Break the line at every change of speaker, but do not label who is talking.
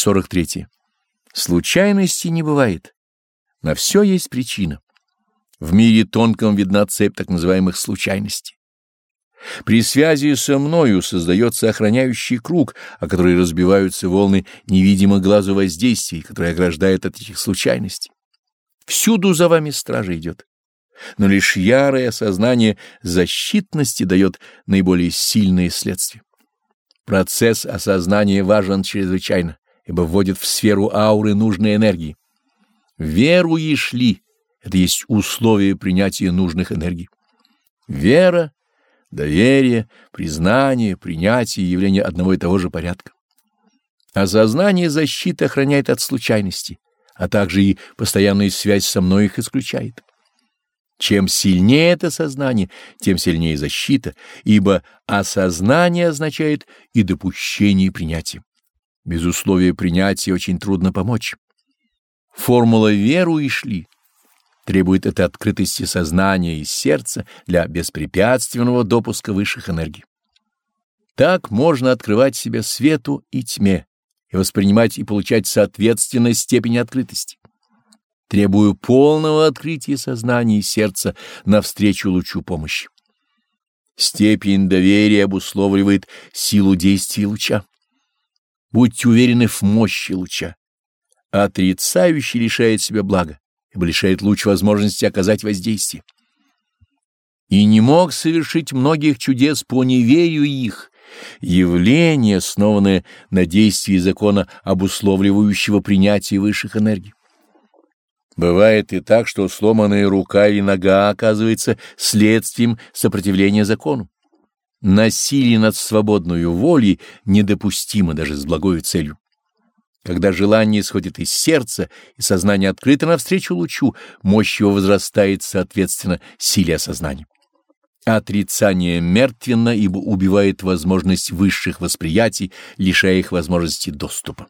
43. Случайности не бывает. На все есть причина. В мире тонком видна цепь так называемых случайностей. При связи со мною создается охраняющий круг, о который разбиваются волны невидимых глазу воздействий, которые ограждают от этих случайностей. Всюду за вами стража идет. Но лишь ярое осознание защитности дает наиболее сильные следствия. Процесс осознания важен чрезвычайно, ибо вводит в сферу ауры нужной энергии. Веру и шли — это есть условие принятия нужных энергий. Вера, доверие, признание, принятие — явление одного и того же порядка. Осознание защиты охраняет от случайности, а также и постоянная связь со мной их исключает. Чем сильнее это сознание, тем сильнее защита, ибо осознание означает и допущение и принятие. Без условия принятия очень трудно помочь. Формула «веру и шли» требует этой открытости сознания и сердца для беспрепятственного допуска высших энергий. Так можно открывать себя свету и тьме и воспринимать и получать соответственно степень открытости. Требую полного открытия сознания и сердца навстречу лучу помощи. Степень доверия обусловливает силу действия луча. Будьте уверены в мощи луча. Отрицающий лишает себя блага, ибо лишает луч возможности оказать воздействие. И не мог совершить многих чудес по неверию их, явление, основанное на действии закона, обусловливающего принятие высших энергий. Бывает и так, что сломанная рука или нога оказывается следствием сопротивления закону. Насилие над свободной волей недопустимо даже с благой целью. Когда желание исходит из сердца и сознание открыто навстречу лучу, мощь его возрастает соответственно силе осознания. Отрицание мертвенно, ибо убивает возможность высших восприятий, лишая их возможности доступа.